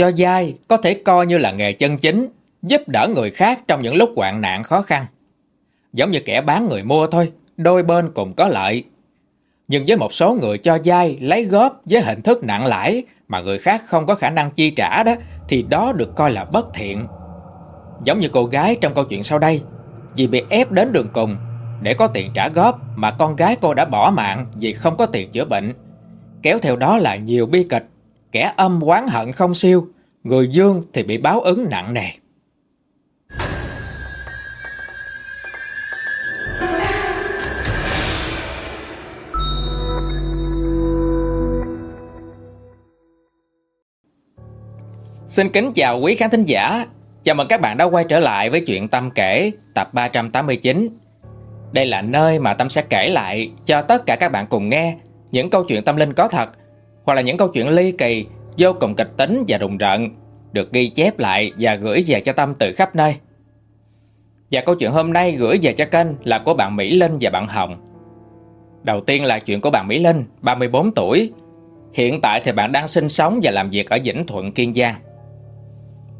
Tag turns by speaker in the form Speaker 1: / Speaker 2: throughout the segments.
Speaker 1: Cho dai có thể coi như là nghề chân chính, giúp đỡ người khác trong những lúc hoạn nạn khó khăn. Giống như kẻ bán người mua thôi, đôi bên cùng có lợi. Nhưng với một số người cho dai lấy góp với hình thức nặng lãi mà người khác không có khả năng chi trả đó thì đó được coi là bất thiện. Giống như cô gái trong câu chuyện sau đây, vì bị ép đến đường cùng để có tiền trả góp mà con gái cô đã bỏ mạng vì không có tiền chữa bệnh. Kéo theo đó là nhiều bi kịch, kẻ âm oán hận không siêu, người dương thì bị báo ứng nặng nề. Xin kính chào quý khán thính giả. Chào mừng các bạn đã quay trở lại với chuyện Tâm kể tập 389. Đây là nơi mà Tâm sẽ kể lại cho tất cả các bạn cùng nghe những câu chuyện tâm linh có thật hoặc là những câu chuyện ly kỳ, vô cùng kịch tính và rùng rợn được ghi chép lại và gửi về cho Tâm từ khắp nơi. Và câu chuyện hôm nay gửi về cho kênh là của bạn Mỹ Linh và bạn Hồng. Đầu tiên là chuyện của bạn Mỹ Linh, 34 tuổi. Hiện tại thì bạn đang sinh sống và làm việc ở Vĩnh Thuận, Kiên Giang.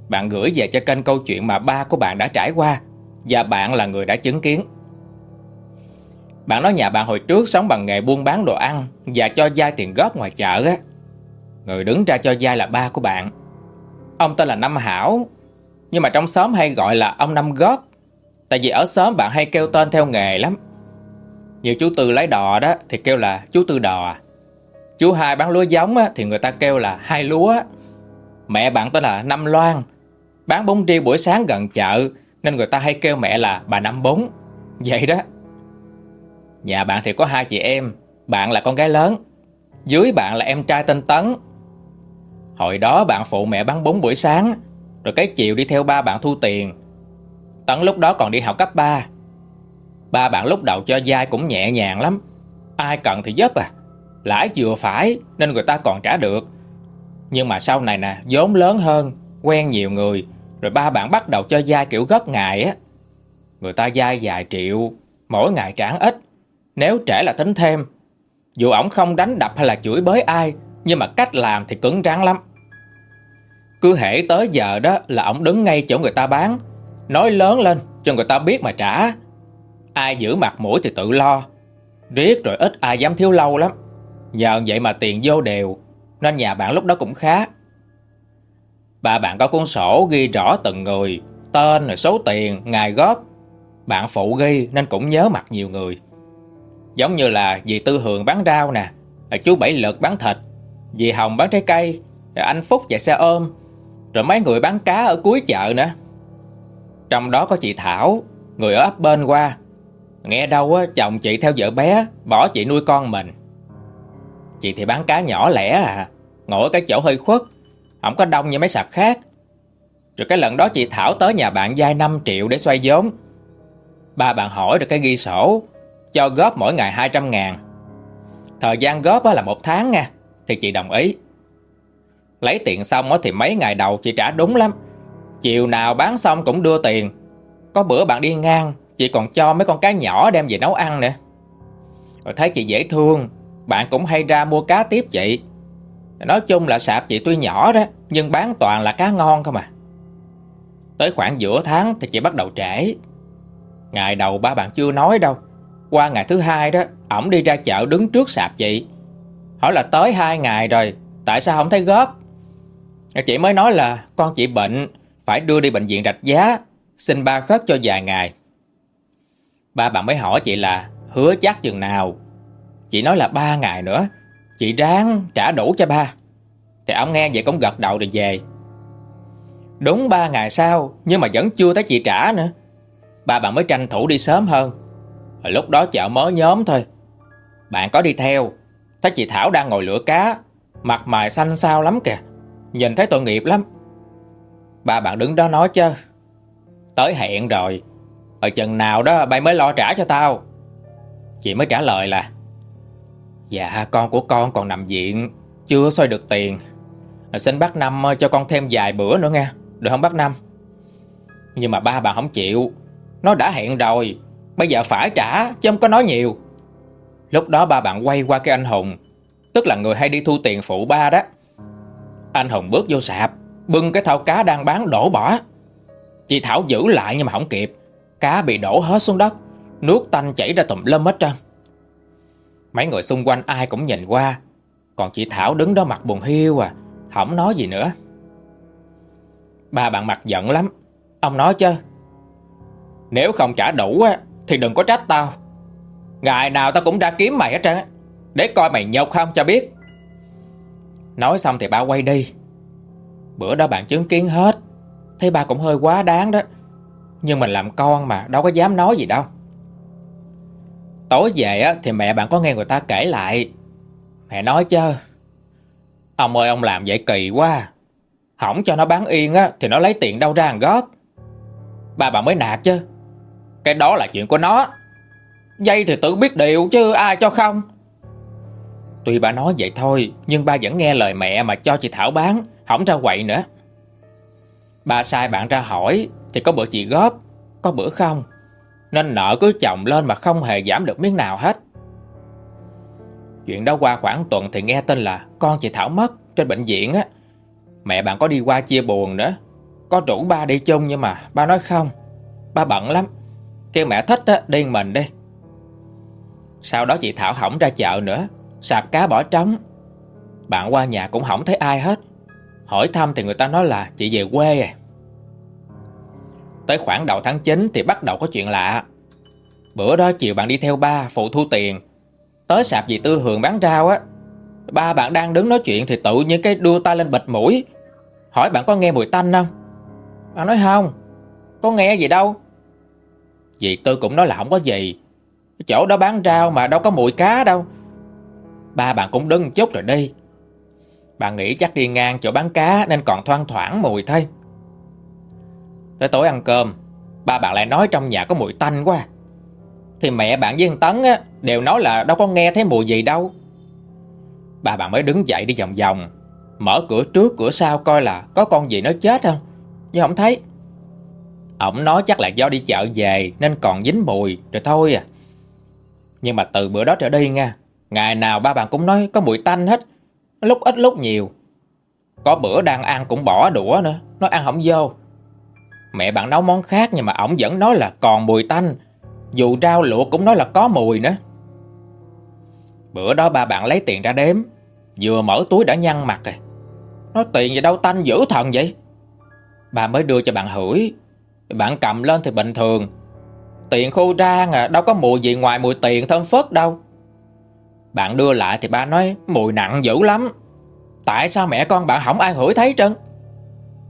Speaker 1: Bạn gửi về cho kênh câu chuyện mà ba của bạn đã trải qua và bạn là người đã chứng kiến. Bạn nói nhà bạn hồi trước sống bằng nghề buôn bán đồ ăn và cho dai tiền góp ngoài chợ á. Người đứng ra cho dai là ba của bạn. Ông tên là Năm Hảo, nhưng mà trong xóm hay gọi là ông Năm Góp. Tại vì ở xóm bạn hay kêu tên theo nghề lắm. Như chú Tư lấy đò đó thì kêu là chú Tư đò. Chú hai bán lúa giống á, thì người ta kêu là hai lúa. Mẹ bạn tên là Năm Loan Bán bún riêu buổi sáng gần chợ Nên người ta hay kêu mẹ là bà Năm Bún Vậy đó Nhà bạn thì có hai chị em Bạn là con gái lớn Dưới bạn là em trai tên Tấn Hồi đó bạn phụ mẹ bán bún buổi sáng Rồi cái chiều đi theo ba bạn thu tiền Tấn lúc đó còn đi học cấp 3 Ba bạn lúc đầu cho dai cũng nhẹ nhàng lắm Ai cần thì giúp à Lãi vừa phải Nên người ta còn trả được Nhưng mà sau này nè vốn lớn hơn Quen nhiều người rồi ba bạn bắt đầu cho dai kiểu gấp ngày á. Người ta dai vài triệu, mỗi ngày trả ít. Nếu trễ là tính thêm. Dù ổng không đánh đập hay là chửi bới ai, nhưng mà cách làm thì cứng rắn lắm. Cứ hễ tới giờ đó là ổng đứng ngay chỗ người ta bán, nói lớn lên cho người ta biết mà trả. Ai giữ mặt mũi thì tự lo. Riết rồi ít ai dám thiếu lâu lắm. Nhờ vậy mà tiền vô đều, nên nhà bạn lúc đó cũng khá. bà bạn có cuốn sổ ghi rõ từng người, tên, rồi số tiền, ngày góp. Bạn phụ ghi nên cũng nhớ mặt nhiều người. Giống như là dì Tư Hường bán rau nè, chú Bảy Lực bán thịt, dì Hồng bán trái cây, anh Phúc chạy xe ôm, rồi mấy người bán cá ở cuối chợ nữa. Trong đó có chị Thảo, người ở ấp bên qua. Nghe đâu á, chồng chị theo vợ bé, bỏ chị nuôi con mình. Chị thì bán cá nhỏ lẻ à, ngồi ở cái chỗ hơi khuất, không có đông như mấy sạp khác Rồi cái lần đó chị Thảo tới nhà bạn vay 5 triệu để xoay vốn Ba bạn hỏi được cái ghi sổ cho góp mỗi ngày 200 ngàn. Thời gian góp là một tháng nha, Thì chị đồng ý. Lấy tiền xong thì mấy ngày đầu chị trả đúng lắm. Chiều nào bán xong cũng đưa tiền. Có bữa bạn đi ngang, Chị còn cho mấy con cá nhỏ đem về nấu ăn nữa. Rồi thấy chị dễ thương, Bạn cũng hay ra mua cá tiếp chị. Nói chung là sạp chị tuy nhỏ đó, Nhưng bán toàn là cá ngon không à. Tới khoảng giữa tháng thì chị bắt đầu trễ. Ngày đầu ba bạn chưa nói đâu. Qua ngày thứ hai đó, Ổng đi ra chợ đứng trước sạp chị. Hỏi là tới hai ngày rồi, Tại sao không thấy góp? Chị mới nói là con chị bệnh, Phải đưa đi bệnh viện rạch giá, Xin ba khất cho vài ngày. Ba bạn mới hỏi chị là, Hứa chắc chừng nào? Chị nói là ba ngày nữa, Chị ráng trả đủ cho ba. Thì ông nghe vậy cũng gật đầu rồi về. Đúng ba ngày sau, Nhưng mà vẫn chưa thấy chị trả nữa. Ba bạn mới tranh thủ đi sớm hơn lúc đó chợ mới nhóm thôi. Bạn có đi theo. Thấy chị Thảo đang ngồi lửa cá. Mặt mày xanh xao lắm kìa. Nhìn thấy tội nghiệp lắm. Ba bạn đứng đó nói chứ. Tới hẹn rồi. Ở chừng nào đó bay mới lo trả cho tao. Chị mới trả lời là Dạ con của con còn nằm viện. Chưa xoay được tiền. Xin bác Năm ờ, cho con thêm vài bữa nữa nha Được không bác Năm? Nhưng mà ba bà không chịu. Nó đã hẹn rồi. Bây giờ phải trả, chứ không có nói nhiều. Lúc đó ba bạn quay qua cái anh Hùng, Tức là người hay đi thu tiền phụ ba đó. Anh Hùng bước vô sạp, Bưng cái thau cá đang bán đổ bỏ. Chị Thảo giữ lại nhưng mà không kịp, Cá bị đổ hết xuống đất, Nước tanh chảy ra tùm lum hết trơn. Mấy người xung quanh ai cũng nhìn qua, Còn chị Thảo đứng đó mặt buồn hiu à Không nói gì nữa. Ba bạn mặt giận lắm, Ông nói chứ, Nếu không trả đủ á thì đừng có trách tao. Ngày nào tao cũng ra kiếm mày hết trơn Để coi mày nhục không cho biết. Nói xong thì ba quay đi. Bữa đó bạn chứng kiến hết. Thấy ba cũng hơi quá đáng đó. Nhưng mình làm con mà đâu có dám nói gì đâu. Tối về á, thì mẹ bạn có nghe người ta kể lại. Mẹ nói chứ Ông ơi ông làm vậy kỳ quá. Hỏng cho nó bán yên á Thì nó lấy tiền đâu ra hàng góp Ba bạn mới nạt chứ. Cái đó là chuyện của nó. Dây thì tự biết điều chứ, ai cho không? Tuy bà nói vậy thôi, Nhưng ba vẫn nghe lời mẹ mà cho chị Thảo bán, Không ra quậy nữa. Ba sai bạn ra hỏi, Thì có bữa chị góp, Có bữa không? Nên nợ cứ chồng lên mà không hề giảm được miếng nào hết. Chuyện đó qua khoảng tuần thì nghe tin là Con chị Thảo mất trên bệnh viện á. Mẹ bạn có đi qua chia buồn nữa. Có rủ ba đi chung nhưng mà ba nói không. Ba bận lắm. Kêu mẹ thích á, đi mình đi. Sau đó chị Thảo hỏng ra chợ nữa Sạp cá bỏ trống. Bạn qua nhà cũng hỏng thấy ai hết. Hỏi thăm thì người ta nói là chị về quê à. Tới khoảng đầu tháng 9 thì bắt đầu có chuyện lạ. Bữa đó chiều bạn đi theo ba phụ thu tiền. Tới sạp dì Tư Hường bán rau á. Ba bạn đang đứng nói chuyện thì tự nhiên cái đưa tay lên bịch mũi. Hỏi bạn có nghe mùi tanh không? Bạn nói không. Có nghe gì đâu. Dì Tư cũng nói là không có gì. Chỗ đó bán rau mà đâu có mùi cá đâu. Ba bạn cũng đứng chút rồi đi. Bà nghĩ chắc đi ngang chỗ bán cá Nên còn thoang thoảng mùi thôi. Tới tối ăn cơm Ba bạn lại nói trong nhà có mùi tanh quá. Thì mẹ bạn với thằng Tấn á, Đều nói là đâu có nghe thấy mùi gì đâu. Ba bạn mới đứng dậy đi vòng vòng Mở cửa trước cửa sau coi là Có con gì nó chết không? Nhưng không thấy. Ông nói chắc là do đi chợ về Nên còn dính mùi, rồi thôi à. Nhưng mà từ bữa đó trở đi nha, Ngày nào ba bạn cũng nói có mùi tanh hết, Lúc ít lúc nhiều. Có bữa đang ăn cũng bỏ đũa nữa Nó ăn không vô. Mẹ bạn nấu món khác nhưng mà ổng vẫn nói là còn mùi tanh, Dù rau luộc cũng nói là có mùi nữa. Bữa đó ba bạn lấy tiền ra đếm, Vừa mở túi đã nhăn mặt rồi. Nói, tiền gì đâu tanh dữ thần vậy? Bà mới đưa cho bạn hửi bạn cầm lên thì bình thường. Tiền khô rang à Đâu có mùi gì ngoài mùi tiền thơm phớt đâu. Bạn đưa lại thì ba nói, Mùi nặng dữ lắm. Tại sao mẹ con bạn không ai hửi thấy trơn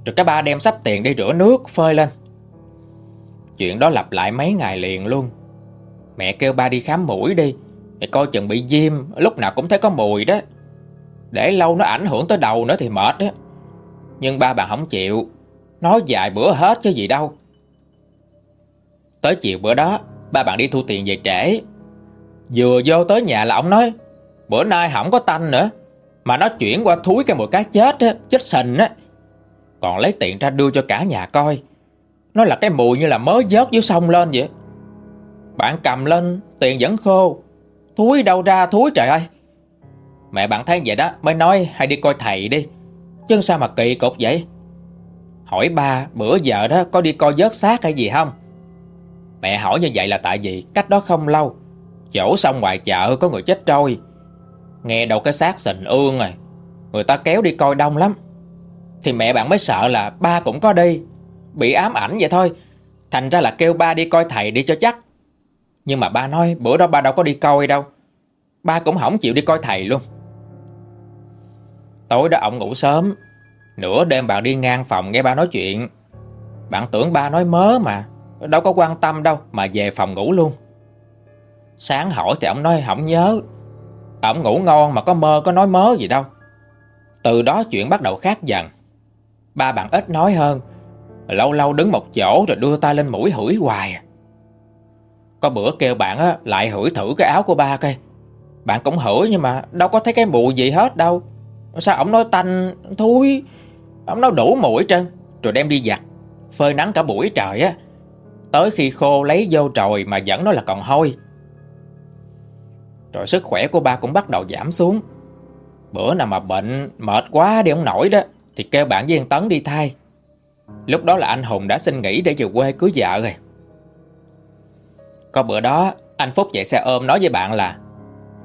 Speaker 1: Rồi cái ba đem sắp tiền đi rửa nước, Phơi lên. Chuyện đó lặp lại mấy ngày liền luôn. Mẹ kêu ba đi khám mũi đi Mẹ coi chừng bị viêm, Lúc nào cũng thấy có mùi đó. Để lâu nó ảnh hưởng tới đầu nữa thì mệt đó Nhưng ba bạn không chịu. Nói vài bữa hết chứ gì đâu. Tới chiều bữa đó Ba bạn đi thu tiền về trễ. Vừa vô tới nhà là ông nói Bữa nay không có tanh nữa Mà nó chuyển qua thúi cái mùi cá chết á, Chết sình á. Còn lấy tiền ra đưa cho cả nhà coi. Nó là cái mùi như là mới vớt dưới sông lên vậy. Bạn cầm lên Tiền vẫn khô. Thúi đâu ra thúi trời ơi. Mẹ bạn thấy vậy đó mới nói hay đi coi thầy đi Chứ sao mà kỳ cục vậy? Hỏi ba bữa giờ đó có đi coi vớt xác hay gì không? Mẹ hỏi như vậy là tại vì cách đó không lâu, Chỗ sông ngoài chợ có người chết trôi. Nghe đầu cái xác sình ương rồi Người ta kéo đi coi đông lắm. Thì mẹ bạn mới sợ là ba cũng có đi, Bị ám ảnh vậy thôi. Thành ra là kêu ba đi coi thầy đi cho chắc. Nhưng mà ba nói bữa đó ba đâu có đi coi đâu, Ba cũng không chịu đi coi thầy luôn. Tối đó ông ngủ sớm, Nửa đêm bạn đi ngang phòng nghe ba nói chuyện. Bạn tưởng ba nói mớ mà. Đâu có quan tâm đâu Mà về phòng ngủ luôn. Sáng hỏi thì ông nói không nhớ. Ông ngủ ngon mà có mơ có nói mớ gì đâu. Từ đó chuyện bắt đầu khác dần. Ba bạn ít nói hơn. Lâu lâu đứng một chỗ rồi đưa tay lên mũi hửi hoài. Có bữa kêu bạn á, lại hửi thử cái áo của ba coi. Bạn cũng hửi nhưng mà đâu có thấy cái mùi gì hết đâu. Sao ổng nói tanh thui Ổng nói đủ mũi trơn. Rồi đem đi giặt. Phơi nắng cả buổi trời á. Tới khi khô lấy vô trồi mà vẫn nói là còn hôi. Rồi sức khỏe của ba cũng bắt đầu giảm xuống. Bữa nào mà bệnh mệt quá đi ông nổi đó, Thì kêu bạn với Tấn đi thay. Lúc đó là anh Hùng đã xin nghỉ để về quê cưới vợ rồi. Có bữa đó, Anh Phúc chạy xe ôm nói với bạn là,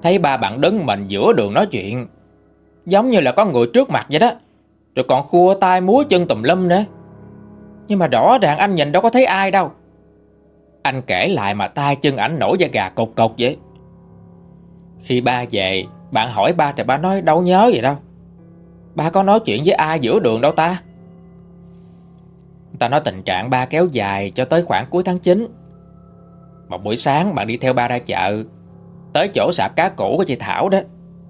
Speaker 1: Thấy ba bạn đứng mình giữa đường nói chuyện, Giống như là có người trước mặt vậy đó, Rồi còn khua tay múa chân tùm lum nữa. Nhưng mà rõ ràng anh nhìn đâu có thấy ai đâu. Anh kể lại mà tay chân ảnh nổi da gà cột cột vậy. Khi ba về, Bạn hỏi ba thì ba nói đâu nhớ vậy đâu. Ba có nói chuyện với ai giữa đường đâu ta? Ta nói tình trạng ba kéo dài cho tới khoảng cuối tháng 9 Một buổi sáng bạn đi theo ba ra chợ. Tới chỗ sạp cá cũ của chị Thảo đó,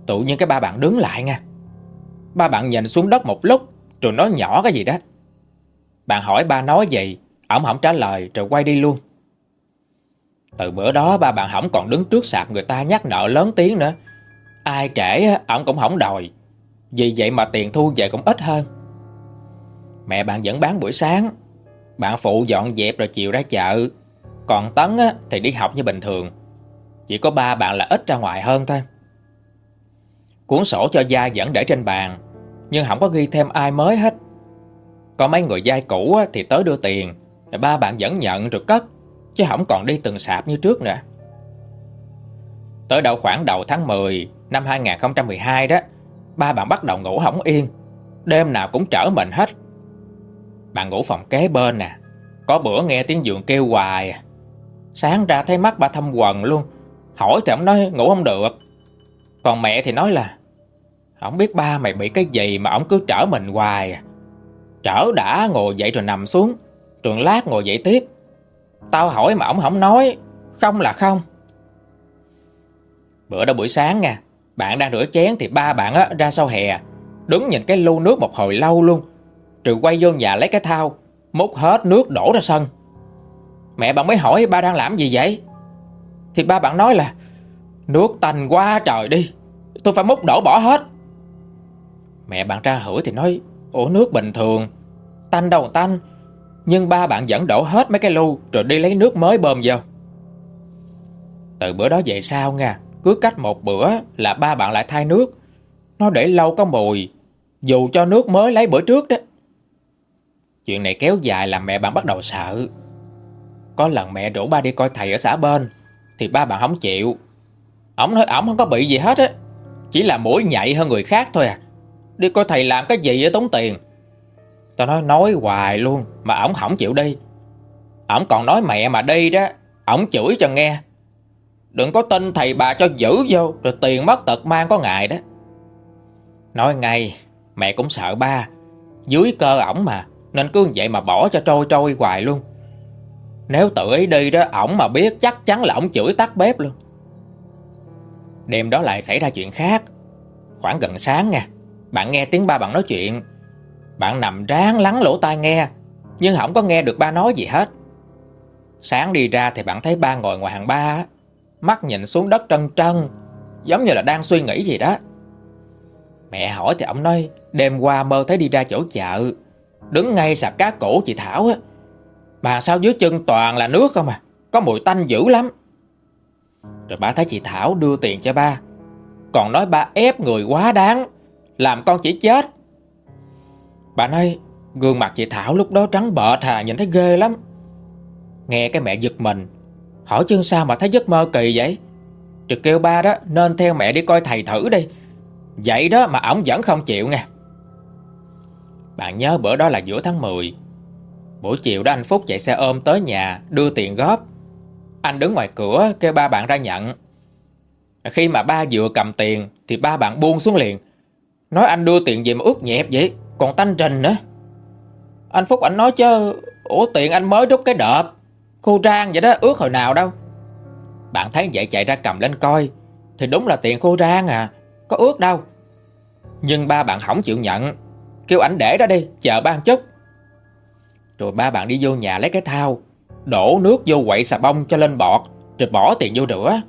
Speaker 1: Tự nhiên cái ba bạn đứng lại nha. Ba bạn nhìn xuống đất một lúc, Rồi nói nhỏ cái gì đó. Bạn hỏi ba nói gì Ổng không trả lời, rồi quay đi luôn. Từ bữa đó ba bạn hỏng còn đứng trước sạp người ta nhắc nợ lớn tiếng nữa. Ai trễ ổng cũng không đòi. Vì vậy mà tiền thu về cũng ít hơn. Mẹ bạn vẫn bán buổi sáng. Bạn phụ dọn dẹp rồi chiều ra chợ. Còn Tấn thì đi học như bình thường. Chỉ có ba bạn là ít ra ngoài hơn thôi. Cuốn sổ cho gia vẫn để trên bàn, Nhưng không có ghi thêm ai mới hết. Có mấy người giai cũ thì tới đưa tiền. Ba bạn vẫn nhận rồi cất. Chứ không còn đi từng sạp như trước nữa. Tới đầu khoảng đầu tháng 10 năm 2012 đó, Ba bạn bắt đầu ngủ hỏng yên, Đêm nào cũng trở mình hết. Bạn ngủ phòng kế bên nè, Có bữa nghe tiếng giường kêu hoài. Sáng ra thấy mắt ba thâm quần luôn, Hỏi thì ông nói ngủ không được. Còn mẹ thì nói là, Không biết ba mày bị cái gì mà ông cứ trở mình hoài à. Trở đã, ngồi dậy rồi nằm xuống Rồi lát ngồi dậy tiếp. Tao hỏi mà ổng không nói. Không là không. Bữa đó buổi sáng nha Bạn đang rửa chén thì ba bạn á, ra sau hè Đứng nhìn cái lu nước một hồi lâu luôn. Rồi quay vô nhà lấy cái thao Múc hết nước đổ ra sân. Mẹ bạn mới hỏi ba đang làm gì vậy? Thì ba bạn nói là Nước tanh quá trời đi Tôi phải múc đổ bỏ hết. Mẹ bạn ra hửi thì nói Ủa nước bình thường Tanh đâu tanh. Nhưng ba bạn vẫn đổ hết mấy cái lu Rồi đi lấy nước mới bơm vô. Từ bữa đó về sau nha, Cứ cách một bữa là ba bạn lại thay nước. Nó để lâu có mùi, Dù cho nước mới lấy bữa trước đó. Chuyện này kéo dài làm mẹ bạn bắt đầu sợ. Có lần mẹ rủ ba đi coi thầy ở xã bên, Thì ba bạn không chịu. Ông nói ổng không có bị gì hết á, Chỉ là mũi nhạy hơn người khác thôi à. Đi coi thầy làm cái gì á tốn tiền. Tao nói nói hoài luôn, Mà ổng không chịu đi. Ổng còn nói mẹ mà đi đó, Ổng chửi cho nghe. Đừng có tin thầy bà cho giữ vô, Rồi tiền mất tật mang có ngại đó. Nói ngay, Mẹ cũng sợ ba. Dưới cơ ổng mà, Nên cứ vậy mà bỏ cho trôi trôi hoài luôn. Nếu tự ý đi đó, Ổng mà biết chắc chắn là ổng chửi tắt bếp luôn. Đêm đó lại xảy ra chuyện khác. Khoảng gần sáng nha, Bạn nghe tiếng ba bạn nói chuyện. Bạn nằm ráng lắng lỗ tai nghe, Nhưng không có nghe được ba nói gì hết. Sáng đi ra thì bạn thấy ba ngồi ngoài hàng ba Mắt nhìn xuống đất trân trân, Giống như là đang suy nghĩ gì đó. Mẹ hỏi thì ông nói, Đêm qua mơ thấy đi ra chỗ chợ, Đứng ngay sạp cá cổ chị Thảo á. Mà sao dưới chân toàn là nước không à Có mùi tanh dữ lắm. Rồi bà thấy chị Thảo đưa tiền cho ba, Còn nói ba ép người quá đáng, Làm con chỉ chết. Bà nói, Gương mặt chị Thảo lúc đó trắng bợ thà Nhìn thấy ghê lắm. Nghe cái mẹ giật mình, Hỏi chân sao mà thấy giấc mơ kỳ vậy? Trực kêu ba đó, nên theo mẹ đi coi thầy thử đi. Vậy đó mà ổng vẫn không chịu nha Bạn nhớ bữa đó là giữa tháng 10 Buổi chiều đó anh Phúc chạy xe ôm tới nhà, Đưa tiền góp. Anh đứng ngoài cửa, kêu ba bạn ra nhận. Khi mà ba vừa cầm tiền, Thì ba bạn buông xuống liền. Nói anh đưa tiền gì mà ướt nhẹp vậy. Còn tanh trình nữa. Anh Phúc anh nói chứ, Ủa tiền anh mới đúc cái đợp, Khu rang vậy đó ướt hồi nào đâu. Bạn thấy vậy chạy ra cầm lên coi, Thì đúng là tiền khô rang à Có ướt đâu. Nhưng ba bạn không chịu nhận, Kêu ảnh để đó đi, chờ ba chút. Rồi ba bạn đi vô nhà lấy cái thao Đổ nước vô quậy xà bông cho lên bọt, Rồi bỏ tiền vô rửa.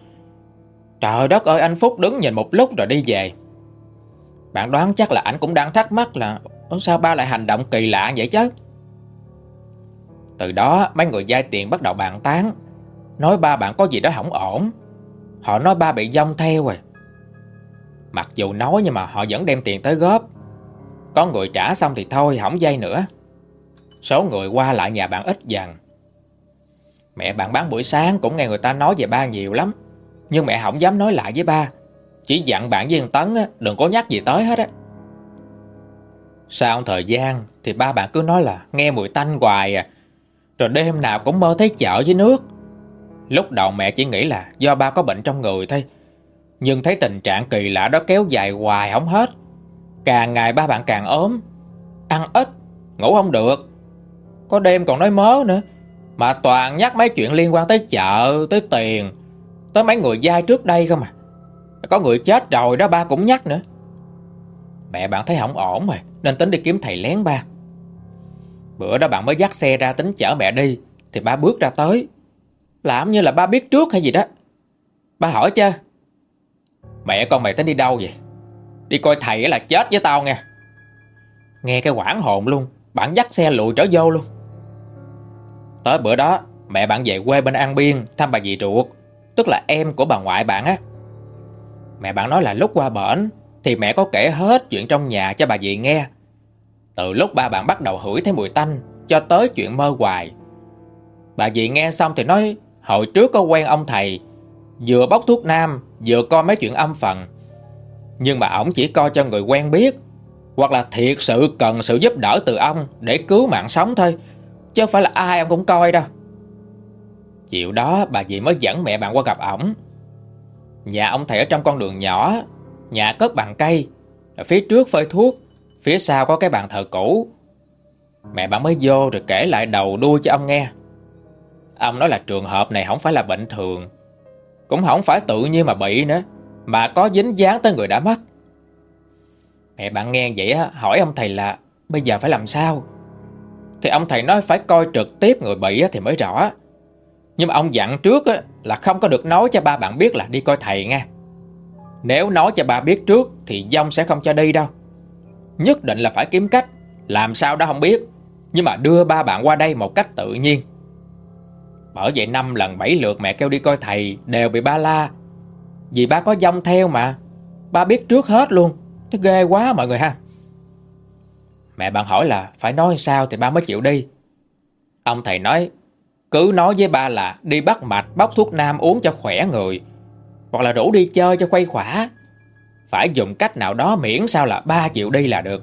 Speaker 1: Trời đất ơi, anh Phúc đứng nhìn một lúc rồi đi về. Bạn đoán chắc là ảnh cũng đang thắc mắc là Sao ba lại hành động kỳ lạ vậy chứ? Từ đó, mấy người giai tiền bắt đầu bàn tán. Nói ba bạn có gì đó hỏng ổn. Họ nói ba bị dông theo rồi. Mặc dù nói nhưng mà họ vẫn đem tiền tới góp. Có người trả xong thì thôi không dây nữa. Số người qua lại nhà bạn ít dần. Mẹ bạn bán buổi sáng cũng nghe người ta nói về ba nhiều lắm. Nhưng mẹ không dám nói lại với ba. Chỉ dặn bạn với Tấn đừng có nhắc gì tới hết á. Sau thời gian, thì ba bạn cứ nói là nghe mùi tanh hoài à. Rồi đêm nào cũng mơ thấy chợ với nước. Lúc đầu mẹ chỉ nghĩ là do ba có bệnh trong người thôi. Nhưng thấy tình trạng kỳ lạ đó kéo dài hoài không hết. Càng ngày ba bạn càng ốm. Ăn ít, Ngủ không được. Có đêm còn nói mớ nữa. Mà toàn nhắc mấy chuyện liên quan tới chợ, Tới tiền. Tới mấy người dai trước đây không à. Có người chết rồi đó ba cũng nhắc nữa. Mẹ bạn thấy không ổn rồi, Nên tính đi kiếm thầy lén ba. Bữa đó bạn mới dắt xe ra tính chở mẹ đi, Thì ba bước ra tới. Làm như là ba biết trước hay gì đó. Ba hỏi chưa Mẹ con mày tính đi đâu vậy? Đi coi thầy là chết với tao nghe. Nghe cái quảng hồn luôn, Bạn dắt xe lùi trở vô luôn. Tới bữa đó, Mẹ bạn về quê bên An Biên Thăm bà dì ruột, Tức là em của bà ngoại bạn á. Mẹ bạn nói là lúc qua bển thì mẹ có kể hết chuyện trong nhà cho bà dì nghe. Từ lúc ba bạn bắt đầu hửi thấy mùi tanh Cho tới chuyện mơ hoài. Bà dì nghe xong thì nói, Hồi trước có quen ông thầy, Vừa bóc thuốc nam, Vừa coi mấy chuyện âm phần. Nhưng mà ổng chỉ coi cho người quen biết, Hoặc là thiệt sự cần sự giúp đỡ từ ông Để cứu mạng sống thôi, Chứ không phải là ai ông cũng coi đâu. Chiều đó, bà dì mới dẫn mẹ bạn qua gặp ổng. Nhà ông thầy ở trong con đường nhỏ Nhà cất bằng cây Phía trước phơi thuốc Phía sau có cái bàn thờ cũ Mẹ bạn mới vô rồi kể lại đầu đuôi cho ông nghe Ông nói là trường hợp này không phải là bệnh thường Cũng không phải tự nhiên mà bị nữa mà có dính dáng tới người đã mất. Mẹ bạn nghe vậy á, hỏi ông thầy là bây giờ phải làm sao? Thì ông thầy nói phải coi trực tiếp người bị thì mới rõ. Nhưng mà ông dặn trước là không có được nói cho ba bạn biết là đi coi thầy nghe nếu nói cho bà biết trước thì dông sẽ không cho đi đâu. Nhất định là phải kiếm cách, làm sao đó không biết. Nhưng mà đưa ba bạn qua đây một cách tự nhiên. Bởi vậy năm lần bảy lượt mẹ kêu đi coi thầy đều bị ba la. Vì ba có dông theo mà. Ba biết trước hết luôn. Nó ghê quá mọi người ha. Mẹ bạn hỏi là phải nói sao thì ba mới chịu đi. Ông thầy nói Cứ nói với ba là đi bắt mạch bóc thuốc nam uống cho khỏe người. Hoặc là rủ đi chơi cho khuây khỏa. Phải dùng cách nào đó miễn sao là ba chịu đi là được.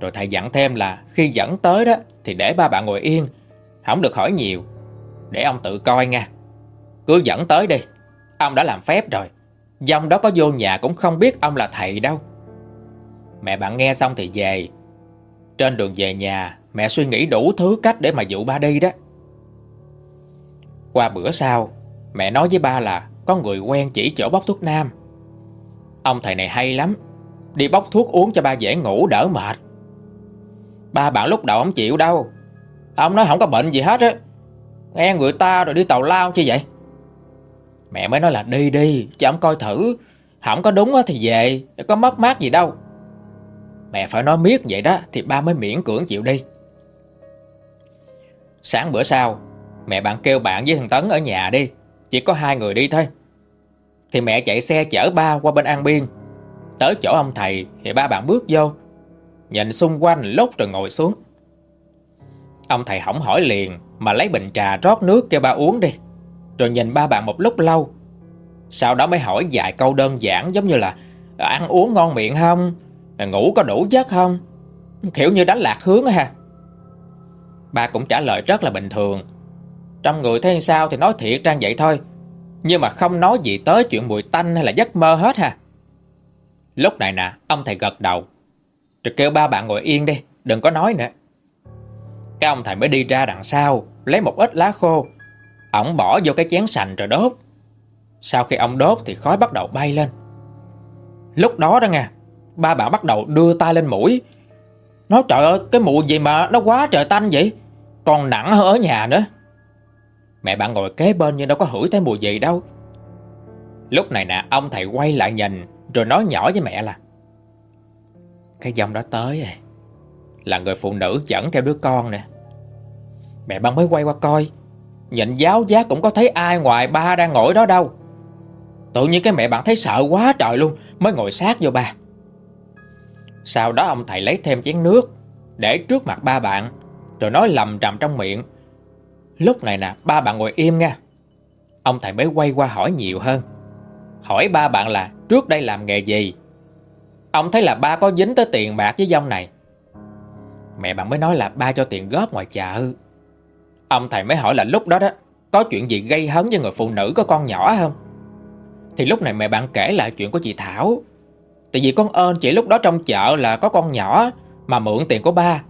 Speaker 1: Rồi thầy dặn thêm là khi dẫn tới đó Thì để ba bạn ngồi yên, Không được hỏi nhiều. Để ông tự coi nha. Cứ dẫn tới đi, Ông đã làm phép rồi. Dòng đó có vô nhà cũng không biết ông là thầy đâu. Mẹ bạn nghe xong thì về. Trên đường về nhà, Mẹ suy nghĩ đủ thứ cách để mà dụ ba đi đó. Qua bữa sau, Mẹ nói với ba là có người quen chỉ chỗ bóc thuốc nam. Ông thầy này hay lắm, Đi bóc thuốc uống cho ba dễ ngủ đỡ mệt. Ba bạn lúc đầu không chịu đâu. Ông nói không có bệnh gì hết á. Nghe người ta rồi đi tàu lao chi vậy? Mẹ mới nói là đi đi Cho ông coi thử. Không có đúng thì về Có mất mát gì đâu. Mẹ phải nói miết vậy đó, Thì ba mới miễn cưỡng chịu đi. Sáng bữa sau, Mẹ bạn kêu bạn với thằng Tấn ở nhà đi, Chỉ có hai người đi thôi. Thì mẹ chạy xe chở ba qua bên An Biên. Tới chỗ ông thầy Thì ba bạn bước vô, Nhìn xung quanh lúc rồi ngồi xuống. Ông thầy hỏng hỏi liền Mà lấy bình trà rót nước cho ba uống đi, rồi nhìn ba bạn một lúc lâu. Sau đó mới hỏi vài câu đơn giản Giống như là, Ăn uống ngon miệng không? Ngủ có đủ giấc không? Kiểu như đánh lạc hướng ha. Ba cũng trả lời rất là bình thường. Trong người thấy sao thì nói thiệt trang vậy thôi. Nhưng mà không nói gì tới chuyện mùi tanh hay là giấc mơ hết ha. Lúc này nè, Ông thầy gật đầu. Rồi kêu ba bạn ngồi yên đi, Đừng có nói nữa. Cái ông thầy mới đi ra đằng sau, Lấy một ít lá khô. Ông bỏ vô cái chén sành rồi đốt. Sau khi ông đốt thì khói bắt đầu bay lên. Lúc đó đó nghe, Ba bạn bắt đầu đưa tay lên mũi. Nói, trời ơi, cái mùi gì mà nó quá trời tanh vậy? Còn nặng hơn ở nhà nữa. Mẹ bạn ngồi kế bên nhưng đâu có hửi thấy mùi gì đâu. Lúc này nè, ông thầy quay lại nhìn, Rồi nói nhỏ với mẹ là, Cái dòng đó tới à, Là người phụ nữ dẫn theo đứa con nè. Mẹ bạn mới quay qua coi, Nhìn giáo giác cũng có thấy ai ngoài ba đang ngồi đó đâu. Tự nhiên cái mẹ bạn thấy sợ quá trời luôn, Mới ngồi sát vô ba. Sau đó ông thầy lấy thêm chén nước Để trước mặt ba bạn, Rồi nói lầm trầm trong miệng Lúc này nè, ba bạn ngồi im nha. Ông thầy mới quay qua hỏi nhiều hơn. Hỏi ba bạn là, trước đây làm nghề gì? Ông thấy là ba có dính tới tiền bạc với dông này. Mẹ bạn mới nói là ba cho tiền góp ngoài chợ. Ông thầy mới hỏi là lúc đó đó, Có chuyện gì gây hấn với người phụ nữ có con nhỏ không? Thì lúc này mẹ bạn kể lại chuyện của chị Thảo. Tại vì con ơn chị lúc đó trong chợ là có con nhỏ Mà mượn tiền của ba.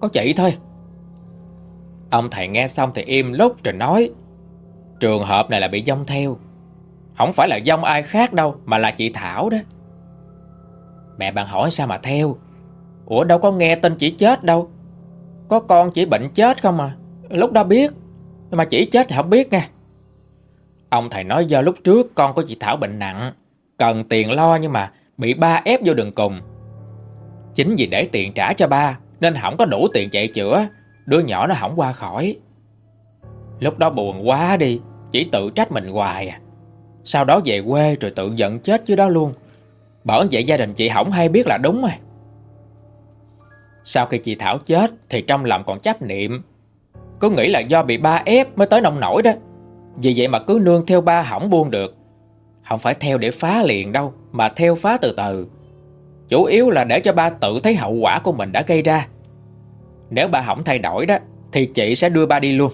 Speaker 1: Có chị thôi. Ông thầy nghe xong thì im lúc rồi nói, Trường hợp này là bị dông theo. Không phải là dông ai khác đâu, Mà là chị Thảo đó. Mẹ bạn hỏi sao mà theo? Ủa, đâu có nghe tin chị chết đâu. Có con chỉ bệnh chết không à? Lúc đó biết Mà chỉ chết thì không biết nha Ông thầy nói do lúc trước con của chị Thảo bệnh nặng, Cần tiền lo nhưng mà Bị ba ép vô đường cùng. Chính vì để tiền trả cho ba, Nên không có đủ tiền chạy chữa. Đứa nhỏ nó hỏng qua khỏi. Lúc đó buồn quá đi, Chỉ tự trách mình hoài à. Sau đó về quê rồi tự giận chết chứ đó luôn. Bởi vậy gia đình chị hỏng hay biết là đúng rồi. Sau khi chị Thảo chết Thì trong lòng còn chấp niệm. Cứ nghĩ là do bị ba ép mới tới nông nổi đó. Vì vậy mà cứ nương theo ba hỏng buông được. Không phải theo để phá liền đâu, Mà theo phá từ từ. Chủ yếu là để cho ba tự thấy hậu quả của mình đã gây ra. Nếu ba không thay đổi đó, Thì chị sẽ đưa ba đi luôn.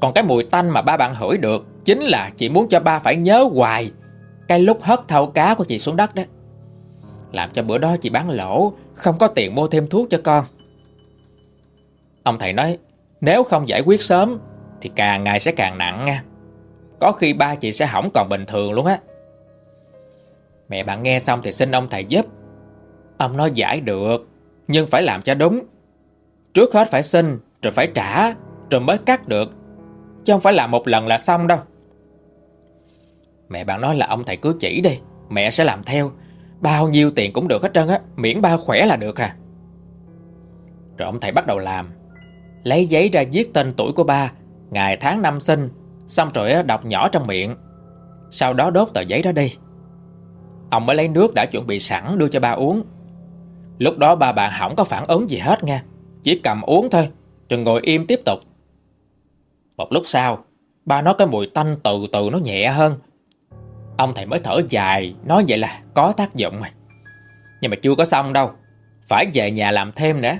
Speaker 1: Còn cái mùi tanh mà ba bạn hửi được Chính là chị muốn cho ba phải nhớ hoài Cái lúc hất thau cá của chị xuống đất đó. Làm cho bữa đó chị bán lỗ, Không có tiền mua thêm thuốc cho con. Ông thầy nói, Nếu không giải quyết sớm, Thì càng ngày sẽ càng nặng nha. Có khi ba chị sẽ hỏng còn bình thường luôn á. Mẹ bạn nghe xong thì xin ông thầy giúp. Ông nói giải được, Nhưng phải làm cho đúng. Trước hết phải xin, Rồi phải trả, Rồi mới cắt được. Chứ không phải làm một lần là xong đâu. Mẹ bạn nói là ông thầy cứ chỉ đi, Mẹ sẽ làm theo. Bao nhiêu tiền cũng được hết trơn á, Miễn ba khỏe là được à. Rồi ông thầy bắt đầu làm. Lấy giấy ra viết tên tuổi của ba, Ngày tháng năm sinh, Xong rồi đọc nhỏ trong miệng. Sau đó đốt tờ giấy đó đi. Ông mới lấy nước đã chuẩn bị sẵn đưa cho ba uống. Lúc đó ba bạn không có phản ứng gì hết nha chỉ cầm uống thôi, Rồi ngồi im tiếp tục. Một lúc sau, Ba nói cái mùi tanh từ từ nó nhẹ hơn. Ông thầy mới thở dài, Nói vậy là có tác dụng rồi Nhưng mà chưa có xong đâu, Phải về nhà làm thêm nữa.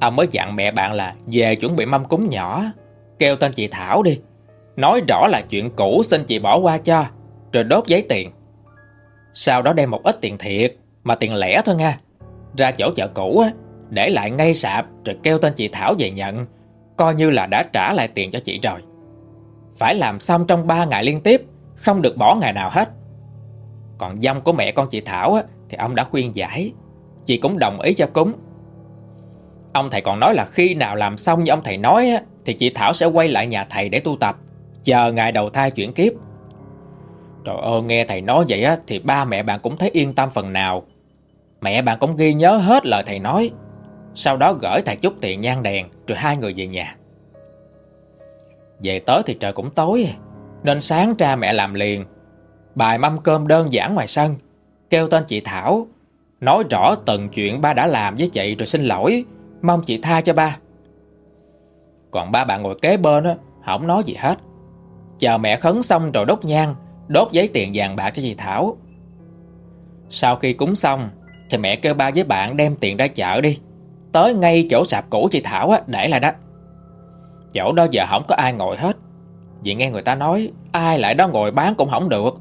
Speaker 1: Ông mới dặn mẹ bạn là Về chuẩn bị mâm cúng nhỏ, Kêu tên chị Thảo đi. Nói rõ là chuyện cũ xin chị bỏ qua cho, Rồi đốt giấy tiền. Sau đó đem một ít tiền thiệt, Mà tiền lẻ thôi nha, Ra chỗ chợ cũ á. Để lại ngay sạp rồi kêu tên chị Thảo về nhận Coi như là đã trả lại tiền cho chị rồi. Phải làm xong trong 3 ngày liên tiếp Không được bỏ ngày nào hết. Còn dâm của mẹ con chị Thảo á, Thì ông đã khuyên giải. Chị cũng đồng ý cho cúng. Ông thầy còn nói là khi nào làm xong như ông thầy nói á, Thì chị Thảo sẽ quay lại nhà thầy để tu tập Chờ ngày đầu thai chuyển kiếp. Trời ơi nghe thầy nói vậy á Thì ba mẹ bạn cũng thấy yên tâm phần nào. Mẹ bạn cũng ghi nhớ hết lời thầy nói. Sau đó gửi thầy chút tiền nhang đèn, Rồi hai người về nhà. Về tới thì trời cũng tối, Nên sáng cha mẹ làm liền. Bài mâm cơm đơn giản ngoài sân, Kêu tên chị Thảo, Nói rõ từng chuyện ba đã làm với chị Rồi xin lỗi, Mong chị tha cho ba. Còn ba bạn ngồi kế bên á, Không nói gì hết. Chờ mẹ khấn xong rồi đốt nhang, Đốt giấy tiền vàng bạc cho chị Thảo. Sau khi cúng xong, Thì mẹ kêu ba với bạn đem tiền ra chợ đi. Tới ngay chỗ sạp cũ chị Thảo á, để lại đó. Chỗ đó giờ không có ai ngồi hết. Vì nghe người ta nói Ai lại đó ngồi bán cũng không được.